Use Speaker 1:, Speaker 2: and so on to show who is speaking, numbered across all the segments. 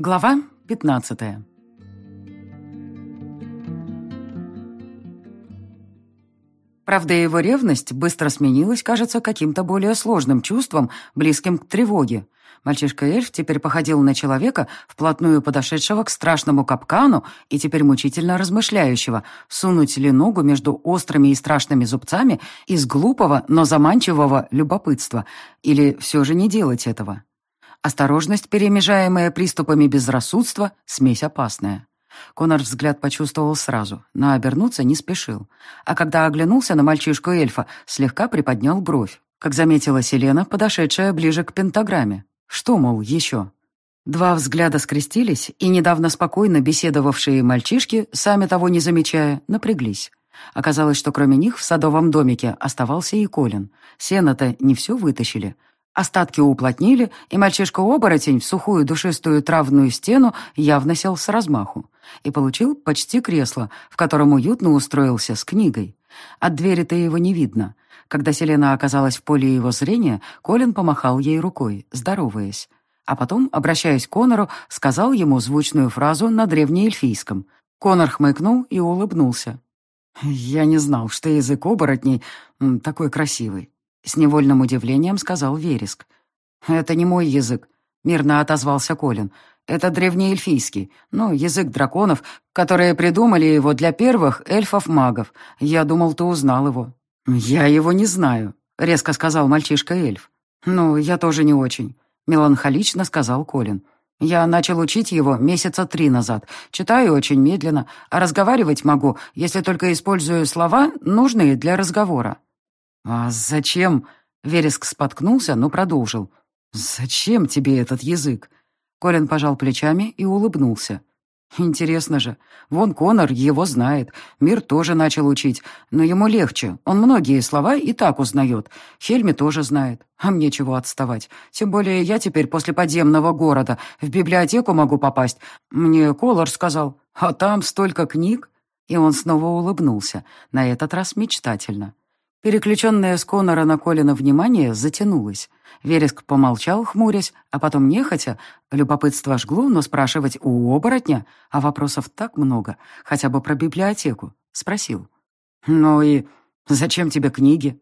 Speaker 1: Глава 15 Правда, его ревность быстро сменилась, кажется, каким-то более сложным чувством, близким к тревоге. Мальчишка-эльф теперь походил на человека, вплотную подошедшего к страшному капкану и теперь мучительно размышляющего, сунуть ли ногу между острыми и страшными зубцами из глупого, но заманчивого любопытства, или все же не делать этого. Осторожность, перемежаемая приступами безрассудства, смесь опасная. Конор взгляд почувствовал сразу, но обернуться не спешил. А когда оглянулся на мальчишку-эльфа, слегка приподнял бровь, как заметила Селена, подошедшая ближе к пентаграмме. Что, мол, еще? Два взгляда скрестились, и недавно спокойно беседовавшие мальчишки, сами того не замечая, напряглись. Оказалось, что кроме них в садовом домике оставался и Колин. Сено-то не все вытащили. Остатки уплотнили, и мальчишка-оборотень в сухую душистую травную стену явно сел с размаху и получил почти кресло, в котором уютно устроился с книгой. От двери-то его не видно. Когда Селена оказалась в поле его зрения, Колин помахал ей рукой, здороваясь. А потом, обращаясь к Конору, сказал ему звучную фразу на древнеэльфийском. Конор хмыкнул и улыбнулся. «Я не знал, что язык оборотней такой красивый», — с невольным удивлением сказал Вереск. «Это не мой язык», — мирно отозвался Колин. Это древнеэльфийский, ну, язык драконов, которые придумали его для первых эльфов-магов. Я думал, ты узнал его». «Я его не знаю», — резко сказал мальчишка-эльф. «Ну, я тоже не очень», — меланхолично сказал Колин. «Я начал учить его месяца три назад. Читаю очень медленно, а разговаривать могу, если только использую слова, нужные для разговора». «А зачем?» — Вереск споткнулся, но продолжил. «Зачем тебе этот язык?» Колин пожал плечами и улыбнулся. «Интересно же. Вон Конор его знает. Мир тоже начал учить. Но ему легче. Он многие слова и так узнает. Хельми тоже знает. А мне чего отставать? Тем более я теперь после подземного города в библиотеку могу попасть. Мне Колор сказал. А там столько книг». И он снова улыбнулся. На этот раз мечтательно. Переключенное с Конора на Колина внимание затянулось. Вереск помолчал, хмурясь, а потом нехотя. Любопытство жгло, но спрашивать у оборотня, а вопросов так много, хотя бы про библиотеку, спросил. «Ну и зачем тебе книги?»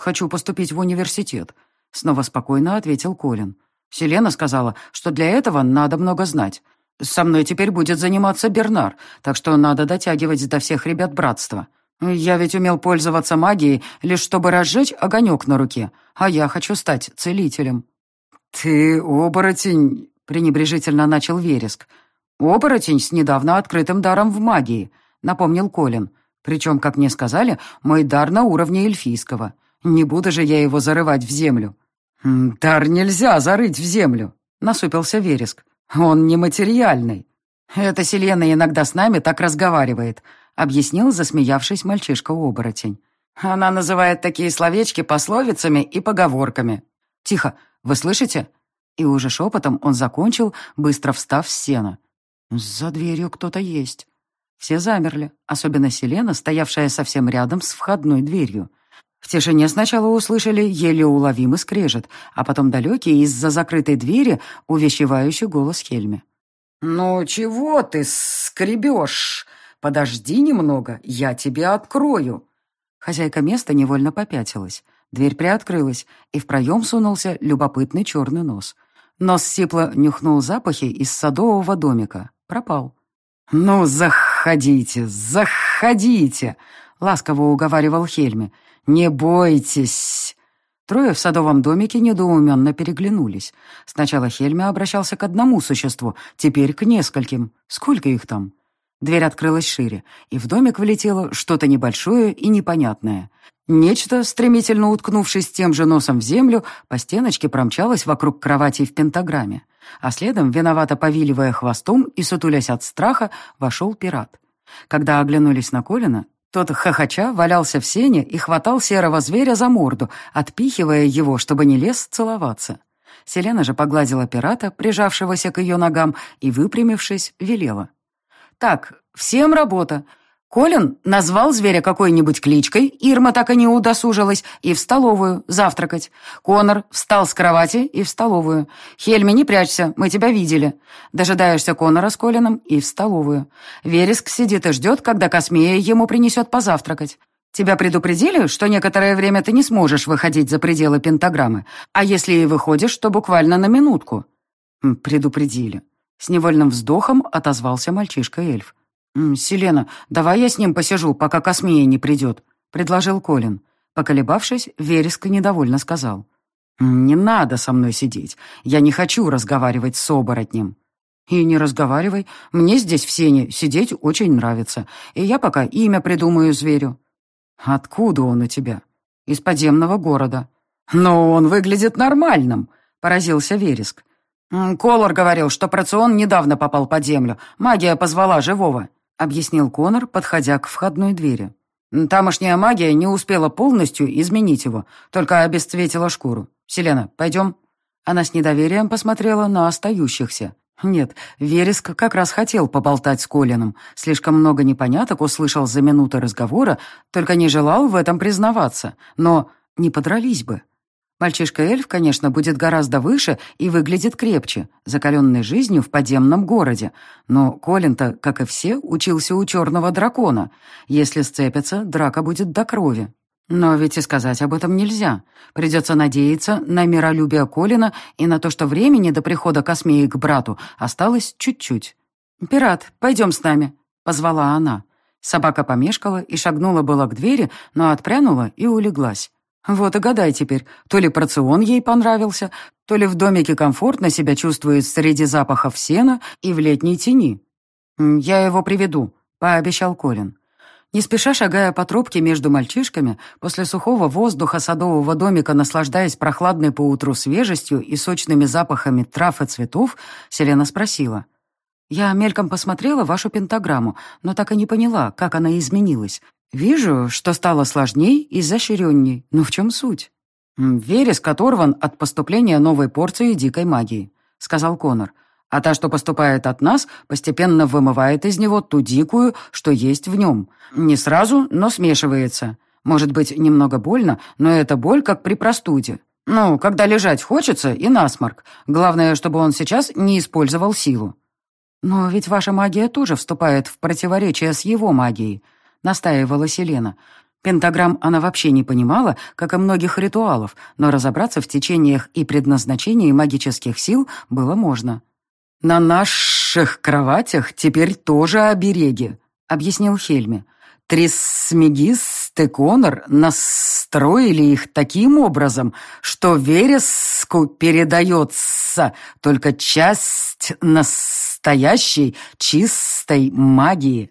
Speaker 1: «Хочу поступить в университет», — снова спокойно ответил Колин. «Селена сказала, что для этого надо много знать. Со мной теперь будет заниматься Бернар, так что надо дотягивать до всех ребят братства. Я ведь умел пользоваться магией, лишь чтобы разжечь огонек на руке, а я хочу стать целителем». «Ты оборотень», — пренебрежительно начал Вереск. «Оборотень с недавно открытым даром в магии», — напомнил Колин. «Причем, как мне сказали, мой дар на уровне эльфийского. Не буду же я его зарывать в землю». «Дар нельзя зарыть в землю», — насупился Вереск. «Он нематериальный». «Эта Селена иногда с нами так разговаривает», объяснил, засмеявшись мальчишка-оборотень. «Она называет такие словечки пословицами и поговорками. Тихо, вы слышите?» И уже шепотом он закончил, быстро встав с сена. «За дверью кто-то есть». Все замерли, особенно Селена, стоявшая совсем рядом с входной дверью. В тишине сначала услышали еле уловимый скрежет, а потом далекий из-за закрытой двери увещевающий голос Хельми. «Ну чего ты скребешь?» «Подожди немного, я тебе открою». Хозяйка места невольно попятилась. Дверь приоткрылась, и в проем сунулся любопытный черный нос. Нос сипло нюхнул запахи из садового домика. Пропал. «Ну, заходите, заходите!» — ласково уговаривал Хельми. «Не бойтесь!» Трое в садовом домике недоуменно переглянулись. Сначала Хельми обращался к одному существу, теперь к нескольким. Сколько их там? Дверь открылась шире, и в домик влетело что-то небольшое и непонятное. Нечто, стремительно уткнувшись тем же носом в землю, по стеночке промчалось вокруг кровати в пентаграмме. А следом, виновато повиливая хвостом и сутулясь от страха, вошел пират. Когда оглянулись на Колина, тот, хохоча, валялся в сене и хватал серого зверя за морду, отпихивая его, чтобы не лез целоваться. Селена же погладила пирата, прижавшегося к ее ногам, и, выпрямившись, велела. «Так, всем работа. Колин назвал зверя какой-нибудь кличкой, Ирма так и не удосужилась, и в столовую завтракать. Конор встал с кровати и в столовую. Хельми, не прячься, мы тебя видели. Дожидаешься Конора с Колином и в столовую. Вереск сидит и ждет, когда Космея ему принесет позавтракать. Тебя предупредили, что некоторое время ты не сможешь выходить за пределы пентаграммы, а если и выходишь, то буквально на минутку. Предупредили. С невольным вздохом отозвался мальчишка-эльф. «Селена, давай я с ним посижу, пока Космия не придет», — предложил Колин. Поколебавшись, Вереск недовольно сказал. «Не надо со мной сидеть. Я не хочу разговаривать с оборотнем». «И не разговаривай. Мне здесь в сене сидеть очень нравится. И я пока имя придумаю зверю». «Откуда он у тебя?» «Из подземного города». «Но он выглядит нормальным», — поразился Вереск. «Колор говорил, что Процион недавно попал под землю. Магия позвала живого» объяснил Конор, подходя к входной двери. «Тамошняя магия не успела полностью изменить его, только обесцветила шкуру. Селена, пойдем?» Она с недоверием посмотрела на остающихся. Нет, Вереск как раз хотел поболтать с Колином. Слишком много непоняток услышал за минуты разговора, только не желал в этом признаваться. Но не подрались бы. Мальчишка-эльф, конечно, будет гораздо выше и выглядит крепче, закаленный жизнью в подземном городе. Но Колин-то, как и все, учился у черного дракона. Если сцепятся, драка будет до крови. Но ведь и сказать об этом нельзя. Придется надеяться на миролюбие Колина и на то, что времени до прихода Космеи к брату осталось чуть-чуть. «Пират, пойдем с нами», — позвала она. Собака помешкала и шагнула было к двери, но отпрянула и улеглась. Вот и гадай теперь, то ли порцион ей понравился, то ли в домике комфортно себя чувствует среди запахов сена и в летней тени. «Я его приведу», — пообещал Колин. Не спеша шагая по тропке между мальчишками, после сухого воздуха садового домика, наслаждаясь прохладной поутру свежестью и сочными запахами трав и цветов, Селена спросила. «Я мельком посмотрела вашу пентаграмму, но так и не поняла, как она изменилась. «Вижу, что стало сложней и изощренней. Но в чем суть?» «Вереск оторван от поступления новой порции дикой магии», — сказал Конор. «А та, что поступает от нас, постепенно вымывает из него ту дикую, что есть в нем. Не сразу, но смешивается. Может быть, немного больно, но это боль, как при простуде. Ну, когда лежать хочется, и насморк. Главное, чтобы он сейчас не использовал силу». «Но ведь ваша магия тоже вступает в противоречие с его магией», — настаивала Селена. Пентаграмм она вообще не понимала, как и многих ритуалов, но разобраться в течениях и предназначении магических сил было можно. «На наших кроватях теперь тоже обереги», — объяснил Хельми. Трисмегис Теконор настроили их таким образом, что вереску передается только часть настоящей чистой магии.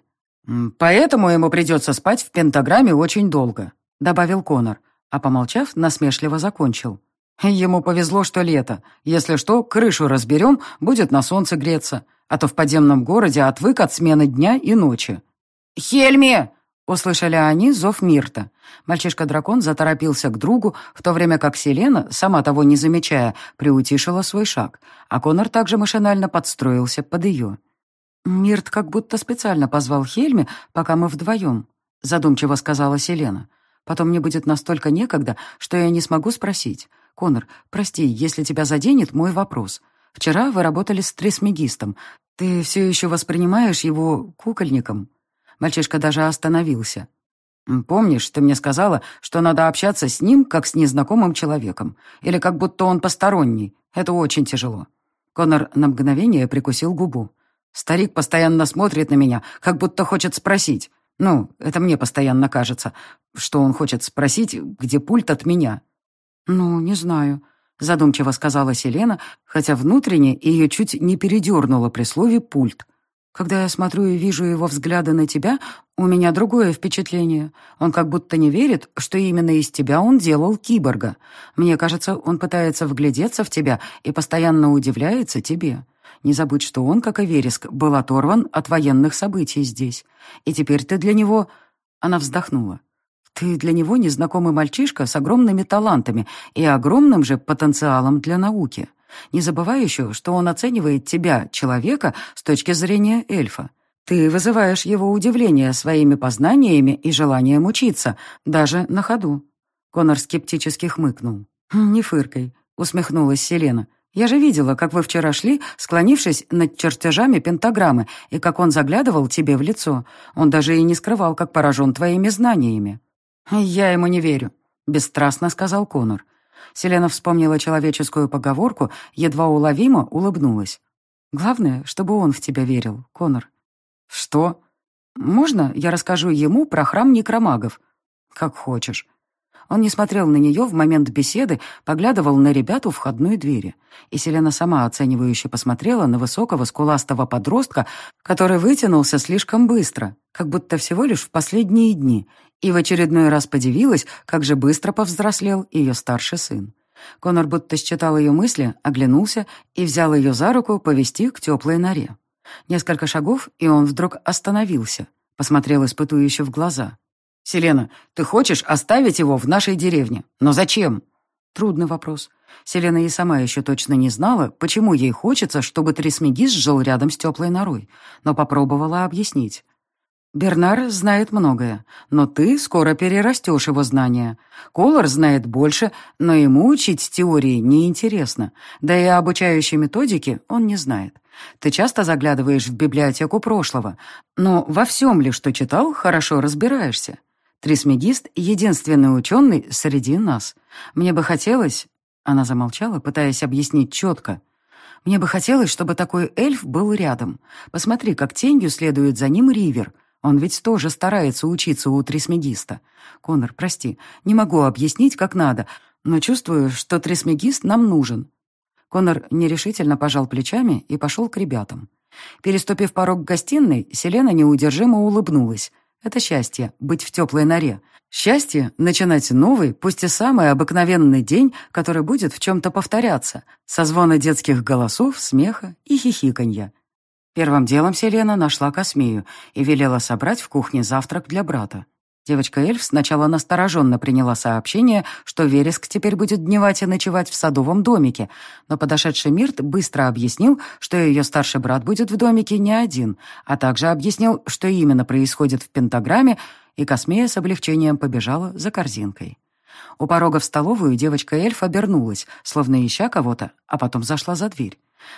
Speaker 1: «Поэтому ему придется спать в пентаграмме очень долго», — добавил Конор, а, помолчав, насмешливо закончил. «Ему повезло, что лето. Если что, крышу разберем, будет на солнце греться, а то в подземном городе отвык от смены дня и ночи». «Хельми!» — услышали они зов Мирта. Мальчишка-дракон заторопился к другу, в то время как Селена, сама того не замечая, приутишила свой шаг, а Конор также машинально подстроился под ее. «Мирт как будто специально позвал Хельми, пока мы вдвоем», — задумчиво сказала Селена. «Потом мне будет настолько некогда, что я не смогу спросить. Конор, прости, если тебя заденет мой вопрос. Вчера вы работали с трисмегистом. Ты все еще воспринимаешь его кукольником?» Мальчишка даже остановился. «Помнишь, ты мне сказала, что надо общаться с ним, как с незнакомым человеком, или как будто он посторонний. Это очень тяжело». Конор на мгновение прикусил губу. Старик постоянно смотрит на меня, как будто хочет спросить. Ну, это мне постоянно кажется, что он хочет спросить, где пульт от меня. «Ну, не знаю», — задумчиво сказала Селена, хотя внутренне ее чуть не передернуло при слове «пульт». «Когда я смотрю и вижу его взгляды на тебя, у меня другое впечатление. Он как будто не верит, что именно из тебя он делал киборга. Мне кажется, он пытается вглядеться в тебя и постоянно удивляется тебе. Не забудь, что он, как и Вереск, был оторван от военных событий здесь. И теперь ты для него...» Она вздохнула. «Ты для него незнакомый мальчишка с огромными талантами и огромным же потенциалом для науки. Не забывай еще, что он оценивает тебя, человека, с точки зрения эльфа. Ты вызываешь его удивление своими познаниями и желанием учиться, даже на ходу». Конор скептически хмыкнул. «Хм, «Не фыркой», — усмехнулась Селена. «Я же видела, как вы вчера шли, склонившись над чертежами пентаграммы, и как он заглядывал тебе в лицо. Он даже и не скрывал, как поражен твоими знаниями». «Я ему не верю», — бесстрастно сказал Конор. Селена вспомнила человеческую поговорку, едва уловимо улыбнулась. «Главное, чтобы он в тебя верил, Конор». «Что?» «Можно я расскажу ему про храм некромагов?» «Как хочешь». Он не смотрел на нее в момент беседы, поглядывал на ребят у входной двери. И Селена сама оценивающе посмотрела на высокого скуластого подростка, который вытянулся слишком быстро, как будто всего лишь в последние дни, и в очередной раз подивилась, как же быстро повзрослел ее старший сын. Конор будто считал ее мысли, оглянулся и взял ее за руку повести к теплой норе. Несколько шагов, и он вдруг остановился, посмотрел испытующе в глаза. «Селена, ты хочешь оставить его в нашей деревне? Но зачем?» Трудный вопрос. Селена и сама еще точно не знала, почему ей хочется, чтобы Трисмегис жил рядом с теплой норой, но попробовала объяснить. «Бернар знает многое, но ты скоро перерастешь его знания. Колор знает больше, но ему учить теории неинтересно, да и обучающей методики он не знает. Ты часто заглядываешь в библиотеку прошлого, но во всем ли, что читал, хорошо разбираешься. Трисмегист — единственный ученый среди нас. Мне бы хотелось...» Она замолчала, пытаясь объяснить четко. «Мне бы хотелось, чтобы такой эльф был рядом. Посмотри, как тенью следует за ним Ривер. Он ведь тоже старается учиться у Трисмегиста. Конор, прости, не могу объяснить, как надо, но чувствую, что Трисмегист нам нужен». Конор нерешительно пожал плечами и пошел к ребятам. Переступив порог гостиной, Селена неудержимо улыбнулась. Это счастье — быть в теплой норе. Счастье — начинать новый, пусть и самый обыкновенный день, который будет в чем-то повторяться, со звона детских голосов, смеха и хихиканья. Первым делом Селена нашла Космею и велела собрать в кухне завтрак для брата. Девочка-эльф сначала настороженно приняла сообщение, что Вереск теперь будет дневать и ночевать в садовом домике, но подошедший Мирт быстро объяснил, что ее старший брат будет в домике не один, а также объяснил, что именно происходит в пентаграмме, и Космея с облегчением побежала за корзинкой. У порога в столовую девочка-эльф обернулась, словно ища кого-то, а потом зашла за дверь.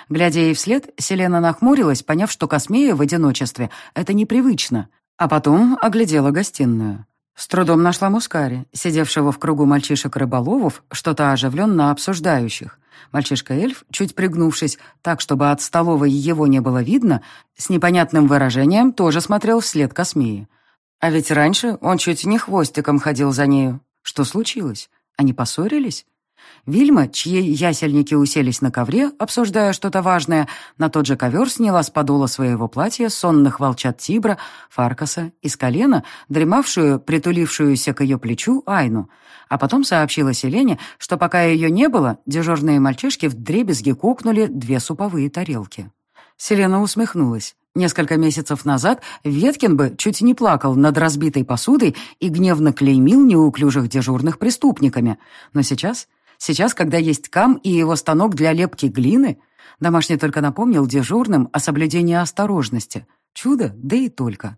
Speaker 1: Глядя ей вслед, Селена нахмурилась, поняв, что Космея в одиночестве — это непривычно, а потом оглядела гостиную. С трудом нашла Мускари, сидевшего в кругу мальчишек-рыболовов, что-то оживленно обсуждающих. Мальчишка-эльф, чуть пригнувшись, так, чтобы от столовой его не было видно, с непонятным выражением тоже смотрел вслед Космеи. А ведь раньше он чуть не хвостиком ходил за нею. Что случилось? Они поссорились? Вильма, чьи ясельники уселись на ковре, обсуждая что-то важное, на тот же ковер сняла с подола своего платья сонных волчат Тибра, Фаркаса и с колена, дремавшую, притулившуюся к ее плечу Айну, а потом сообщила Селене, что пока ее не было, дежурные мальчишки в дребезги кукнули две суповые тарелки. Селена усмехнулась. Несколько месяцев назад Веткин бы чуть не плакал над разбитой посудой и гневно клеймил неуклюжих дежурных преступниками. Но сейчас Сейчас, когда есть кам и его станок для лепки глины, домашний только напомнил дежурным о соблюдении осторожности. Чудо, да и только.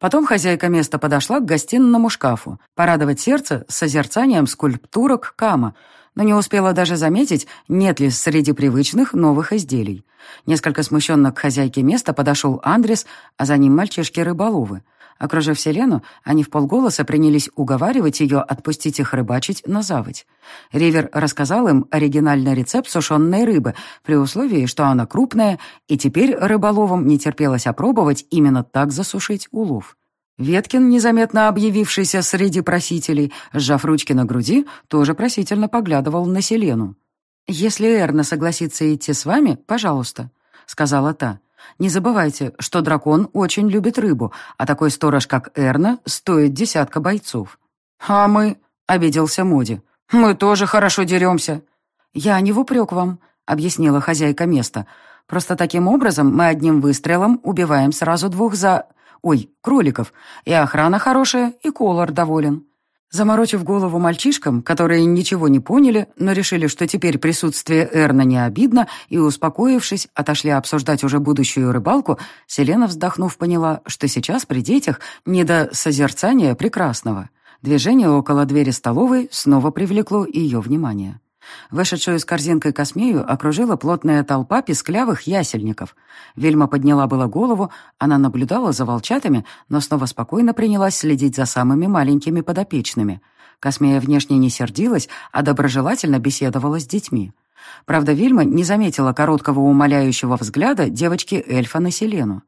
Speaker 1: Потом хозяйка места подошла к гостинному шкафу, порадовать сердце с созерцанием скульптурок кама, но не успела даже заметить, нет ли среди привычных новых изделий. Несколько смущенно к хозяйке места подошел Андрес, а за ним мальчишки-рыболовы. Окружив Селену, они в полголоса принялись уговаривать ее отпустить их рыбачить на заводь. Ривер рассказал им оригинальный рецепт сушеной рыбы, при условии, что она крупная, и теперь рыболовам не терпелось опробовать именно так засушить улов. Веткин, незаметно объявившийся среди просителей, сжав ручки на груди, тоже просительно поглядывал на Селену. «Если Эрна согласится идти с вами, пожалуйста», — сказала та. Не забывайте, что дракон очень любит рыбу, а такой сторож, как Эрна, стоит десятка бойцов. «А мы...» — обиделся Моди. «Мы тоже хорошо деремся». «Я не в упрек вам», — объяснила хозяйка места. «Просто таким образом мы одним выстрелом убиваем сразу двух за... Ой, кроликов. И охрана хорошая, и колор доволен». Заморочив голову мальчишкам, которые ничего не поняли, но решили, что теперь присутствие Эрна не обидно, и, успокоившись, отошли обсуждать уже будущую рыбалку, Селена, вздохнув, поняла, что сейчас при детях не до созерцания прекрасного. Движение около двери столовой снова привлекло ее внимание. Вышедшую с корзинкой космею окружила плотная толпа писклявых ясельников. Вельма подняла было голову, она наблюдала за волчатами, но снова спокойно принялась следить за самыми маленькими подопечными. Космея внешне не сердилась, а доброжелательно беседовала с детьми. Правда, Вильма не заметила короткого умоляющего взгляда девочки-эльфа на Селену.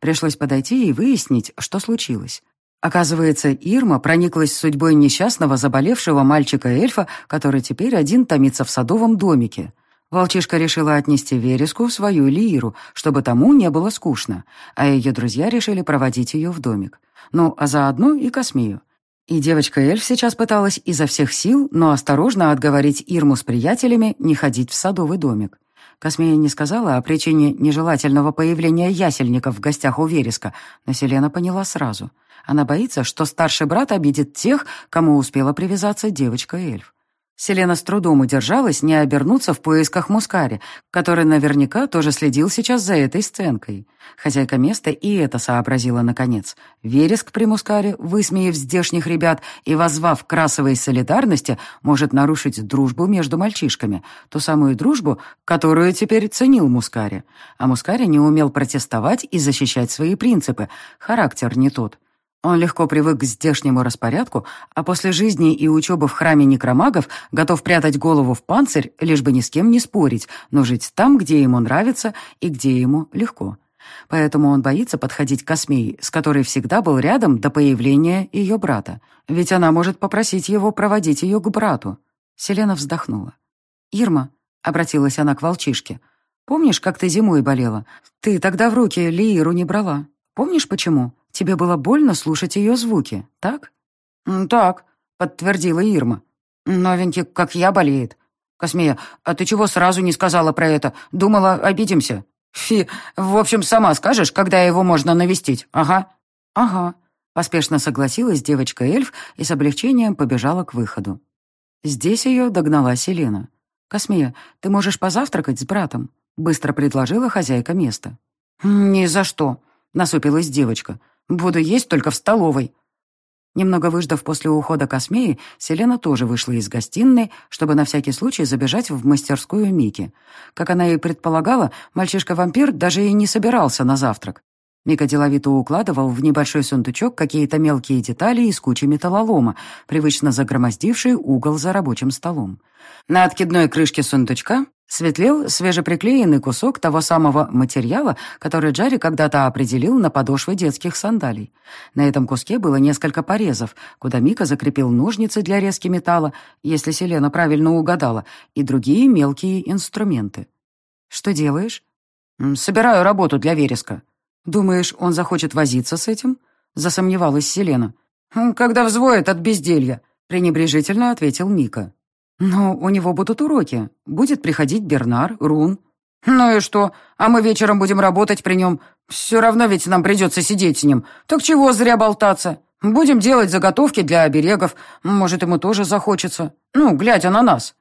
Speaker 1: Пришлось подойти и выяснить, что случилось. Оказывается, Ирма прониклась судьбой несчастного заболевшего мальчика-эльфа, который теперь один томится в садовом домике. Волчишка решила отнести Вереску в свою лиру, чтобы тому не было скучно, а ее друзья решили проводить ее в домик. Ну, а заодно и Космию. И девочка-эльф сейчас пыталась изо всех сил, но осторожно отговорить Ирму с приятелями не ходить в садовый домик. Космея не сказала о причине нежелательного появления ясельников в гостях у Вереска, но Селена поняла сразу — она боится, что старший брат обидит тех, кому успела привязаться девочка-эльф. Селена с трудом удержалась не обернуться в поисках Мускари, который наверняка тоже следил сейчас за этой сценкой. Хозяйка места и это сообразила наконец. Вереск при Мускаре, высмеяв здешних ребят и возвав к солидарности, может нарушить дружбу между мальчишками, ту самую дружбу, которую теперь ценил Мускари. А Мускари не умел протестовать и защищать свои принципы, характер не тот. Он легко привык к здешнему распорядку, а после жизни и учебы в храме некромагов готов прятать голову в панцирь, лишь бы ни с кем не спорить, но жить там, где ему нравится и где ему легко. Поэтому он боится подходить к Космеи, с которой всегда был рядом до появления ее брата. Ведь она может попросить его проводить ее к брату. Селена вздохнула. «Ирма», — обратилась она к волчишке, — «помнишь, как ты зимой болела? Ты тогда в руки Лииру не брала. Помнишь, почему?» Тебе было больно слушать ее звуки, так?»
Speaker 2: «Так», — подтвердила Ирма. «Новенький, как я, болеет. Космея, а ты чего сразу не сказала про это? Думала, обидимся?» «Фи, в общем, сама скажешь, когда его можно навестить, ага».
Speaker 1: «Ага», — поспешно согласилась девочка-эльф и с облегчением побежала к выходу. Здесь ее догнала Селена. «Космея, ты можешь позавтракать с братом?» — быстро предложила хозяйка места.
Speaker 2: «Ни за что», — насупилась девочка. Буду есть только в столовой».
Speaker 1: Немного выждав после ухода Космеи, Селена тоже вышла из гостиной, чтобы на всякий случай забежать в мастерскую Мики. Как она и предполагала, мальчишка-вампир даже и не собирался на завтрак. Мика деловито укладывал в небольшой сундучок какие-то мелкие детали из кучи металлолома, привычно загромоздивший угол за рабочим столом. На откидной крышке сундучка Светлел свежеприклеенный кусок того самого материала, который Джарри когда-то определил на подошвы детских сандалий. На этом куске было несколько порезов, куда Мика закрепил ножницы для резки металла, если Селена правильно угадала, и другие мелкие инструменты. «Что делаешь?»
Speaker 2: «Собираю работу для вереска».
Speaker 1: «Думаешь, он захочет возиться с этим?» — засомневалась Селена.
Speaker 2: «Когда взвоет от безделья», — пренебрежительно ответил Мика.
Speaker 1: «Но у него будут уроки. Будет приходить Бернар, Рун».
Speaker 2: «Ну и что? А мы вечером будем работать при нем. Все равно ведь нам придется сидеть с ним. Так чего зря болтаться? Будем делать заготовки для оберегов. Может, ему тоже захочется. Ну, глядя на нас».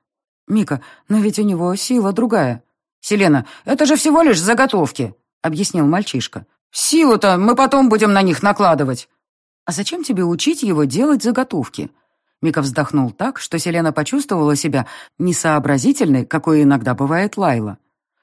Speaker 1: «Мика, но ведь у него сила другая».
Speaker 2: «Селена, это же всего лишь заготовки», — объяснил мальчишка. «Силу-то мы потом будем на них накладывать».
Speaker 1: «А зачем тебе учить его делать заготовки?» Мика вздохнул так, что Селена почувствовала себя несообразительной, какой иногда бывает Лайла.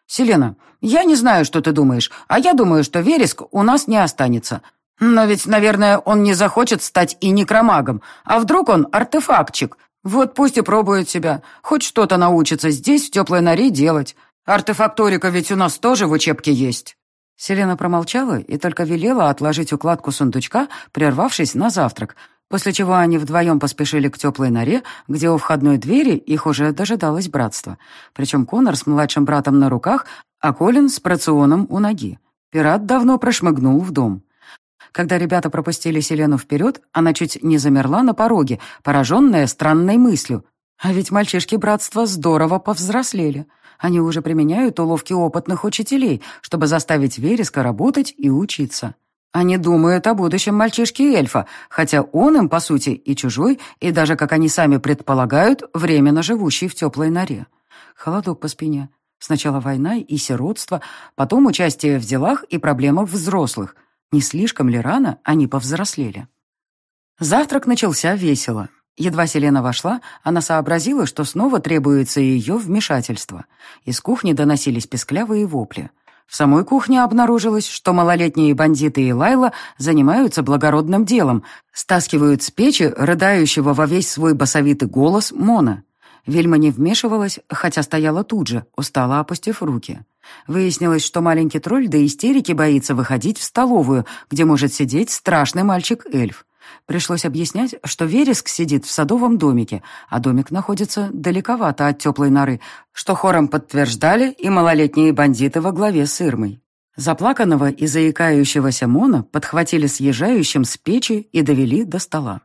Speaker 2: «Селена, я не знаю, что ты думаешь, а я думаю, что вереск у нас не останется. Но ведь, наверное, он не захочет стать и некромагом, а вдруг он артефактчик. Вот пусть и пробует себя, хоть что-то научится здесь, в теплой норе, делать. Артефакторика ведь у нас тоже в учебке есть».
Speaker 1: Селена промолчала и только велела отложить укладку сундучка, прервавшись на завтрак, после чего они вдвоем поспешили к теплой норе, где у входной двери их уже дожидалось братство. Причем Конор с младшим братом на руках, а Колин с прационом у ноги. Пират давно прошмыгнул в дом. Когда ребята пропустили Селену вперед, она чуть не замерла на пороге, пораженная странной мыслью. А ведь мальчишки братства здорово повзрослели. Они уже применяют уловки опытных учителей, чтобы заставить Вереска работать и учиться. Они думают о будущем мальчишки-эльфа, хотя он им, по сути, и чужой, и даже, как они сами предполагают, временно живущий в теплой норе. Холодок по спине. Сначала война и сиротство, потом участие в делах и проблемах взрослых. Не слишком ли рано они повзрослели? Завтрак начался весело. Едва Селена вошла, она сообразила, что снова требуется ее вмешательство. Из кухни доносились песклявые вопли. В самой кухне обнаружилось, что малолетние бандиты и Лайла занимаются благородным делом, стаскивают с печи рыдающего во весь свой басовитый голос Мона. Вильма не вмешивалась, хотя стояла тут же, устало опустив руки. Выяснилось, что маленький тролль до истерики боится выходить в столовую, где может сидеть страшный мальчик-эльф. Пришлось объяснять, что Вереск сидит в садовом домике, а домик находится далековато от теплой норы, что хором подтверждали и малолетние бандиты во главе с Ирмой. Заплаканного и заикающегося Мона подхватили съезжающим с печи и довели до стола.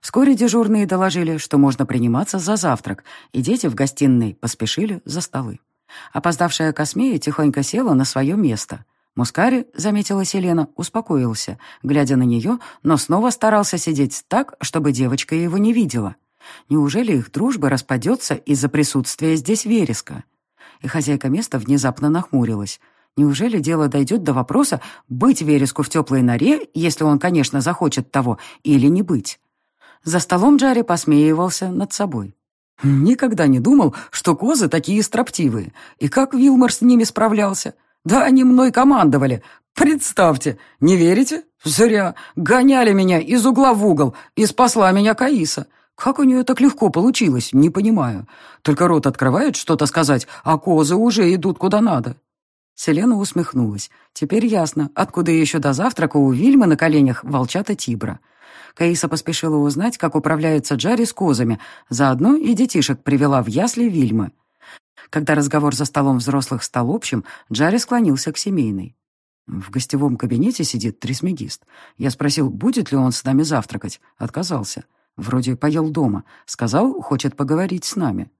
Speaker 1: Вскоре дежурные доложили, что можно приниматься за завтрак, и дети в гостиной поспешили за столы. Опоздавшая Космея тихонько села на свое место. Мускари, заметила Селена, успокоился, глядя на нее, но снова старался сидеть так, чтобы девочка его не видела. Неужели их дружба распадется из-за присутствия здесь вереска? И хозяйка места внезапно нахмурилась. Неужели дело дойдет до вопроса, быть вереску в теплой норе, если он, конечно, захочет того, или не быть? За столом Джарри посмеивался над собой. «Никогда не думал, что козы такие строптивые. И как Вилмор с ними справлялся? Да они мной командовали. Представьте, не верите? Зря. Гоняли меня из угла в угол, и спасла меня Каиса. Как у нее так легко получилось, не понимаю. Только рот открывает что-то сказать, а козы уже идут куда надо». Селена усмехнулась. Теперь ясно, откуда еще до завтрака у Вильмы на коленях волчата Тибра. Каиса поспешила узнать, как управляется Джарри с козами, заодно и детишек привела в ясли Вильмы. Когда разговор за столом взрослых стал общим, Джарри склонился к семейной. В гостевом кабинете сидит трисмегист. Я спросил, будет ли он с нами завтракать. Отказался. Вроде поел дома. Сказал, хочет поговорить с нами.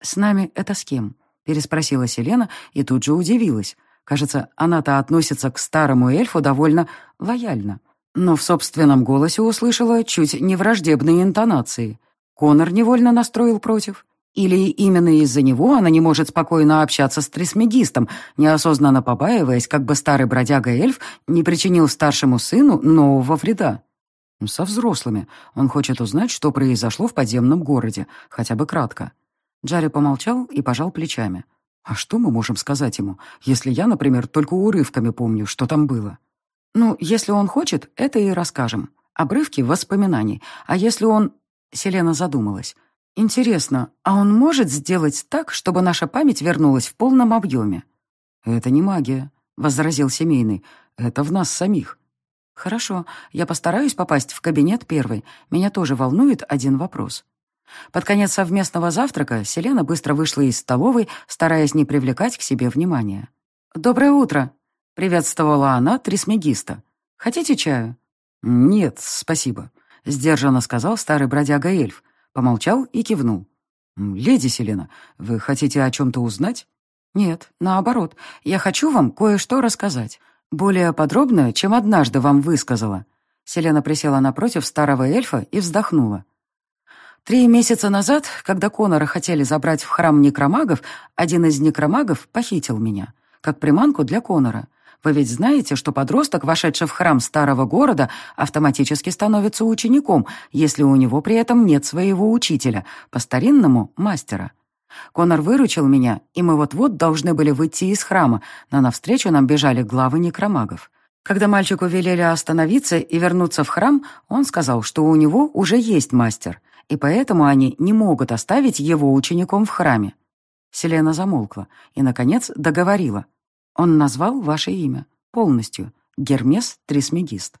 Speaker 1: «С нами это с кем?» Переспросила Селена и тут же удивилась. Кажется, она-то относится к старому эльфу довольно лояльно но в собственном голосе услышала чуть не враждебные интонации. Конор невольно настроил против. Или именно из-за него она не может спокойно общаться с трисмегистом, неосознанно побаиваясь, как бы старый бродяга-эльф не причинил старшему сыну нового вреда. Со взрослыми. Он хочет узнать, что произошло в подземном городе, хотя бы кратко. Джарри помолчал и пожал плечами. «А что мы можем сказать ему, если я, например, только урывками помню, что там было?» Ну, если он хочет, это и расскажем. Обрывки воспоминаний. А если он... Селена задумалась. Интересно, а он может сделать так, чтобы наша память вернулась в полном объеме? Это не магия, возразил семейный. Это в нас самих. Хорошо, я постараюсь попасть в кабинет первой. Меня тоже волнует один вопрос. Под конец совместного завтрака Селена быстро вышла из столовой, стараясь не привлекать к себе внимания. «Доброе утро!» — приветствовала она трисмегиста. «Хотите чаю?» «Нет, спасибо», — сдержанно сказал старый бродяга-эльф. Помолчал и кивнул. «Леди Селена, вы хотите о чем-то узнать?» «Нет, наоборот. Я хочу вам кое-что рассказать. Более подробно, чем однажды вам высказала». Селена присела напротив старого эльфа и вздохнула. Три месяца назад, когда Конора хотели забрать в храм некромагов, один из некромагов похитил меня, как приманку для Конора. Вы ведь знаете, что подросток, вошедший в храм старого города, автоматически становится учеником, если у него при этом нет своего учителя, по-старинному — мастера. Конор выручил меня, и мы вот-вот должны были выйти из храма, но навстречу нам бежали главы некромагов. Когда мальчику велели остановиться и вернуться в храм, он сказал, что у него уже есть мастер, и поэтому они не могут оставить его учеником в храме. Селена замолкла и, наконец, договорила. Он назвал ваше имя. Полностью. Гермес Трисмегист.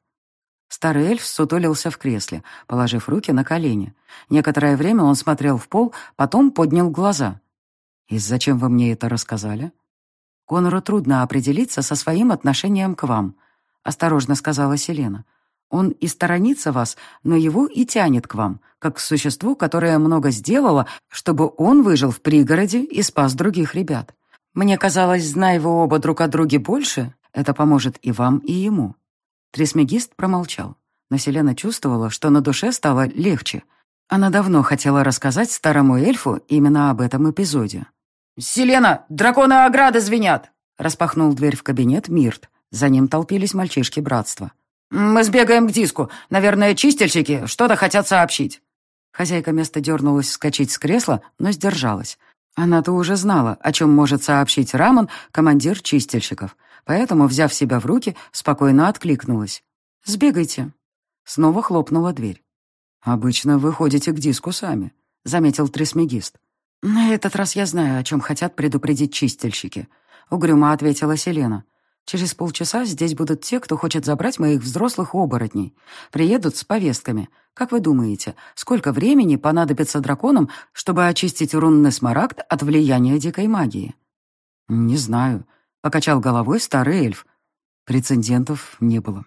Speaker 1: Старый эльф сутулился в кресле, положив руки на колени. Некоторое время он смотрел в пол, потом поднял глаза. «И зачем вы мне это рассказали?» «Конору трудно определиться со своим отношением к вам», — осторожно сказала Селена. «Он и сторонится вас, но его и тянет к вам, как к существу, которое много сделало, чтобы он выжил в пригороде и спас других ребят. Мне казалось, зная вы оба друг о друге больше, это поможет и вам, и ему». Трисмегист промолчал, но Селена чувствовала, что на душе стало легче. Она давно хотела рассказать старому эльфу именно об этом эпизоде.
Speaker 2: «Селена, драконы ограды звенят!»
Speaker 1: Распахнул дверь в кабинет Мирт. За ним толпились мальчишки братства.
Speaker 2: «Мы сбегаем к диску. Наверное, чистильщики что-то хотят сообщить».
Speaker 1: Хозяйка места дернулась вскочить с кресла, но сдержалась. Она-то уже знала, о чем может сообщить Рамон, командир чистильщиков, поэтому, взяв себя в руки, спокойно откликнулась. «Сбегайте». Снова хлопнула дверь. «Обычно вы ходите к диску сами», — заметил тресмегист. «На этот раз я знаю, о чем хотят предупредить чистильщики», — угрюмо ответила Селена. «Через полчаса здесь будут те, кто хочет забрать моих взрослых оборотней. Приедут с повестками. Как вы думаете, сколько времени понадобится драконам, чтобы очистить рунный смарагд от влияния дикой магии?» «Не знаю», — покачал головой старый эльф. Прецедентов не было.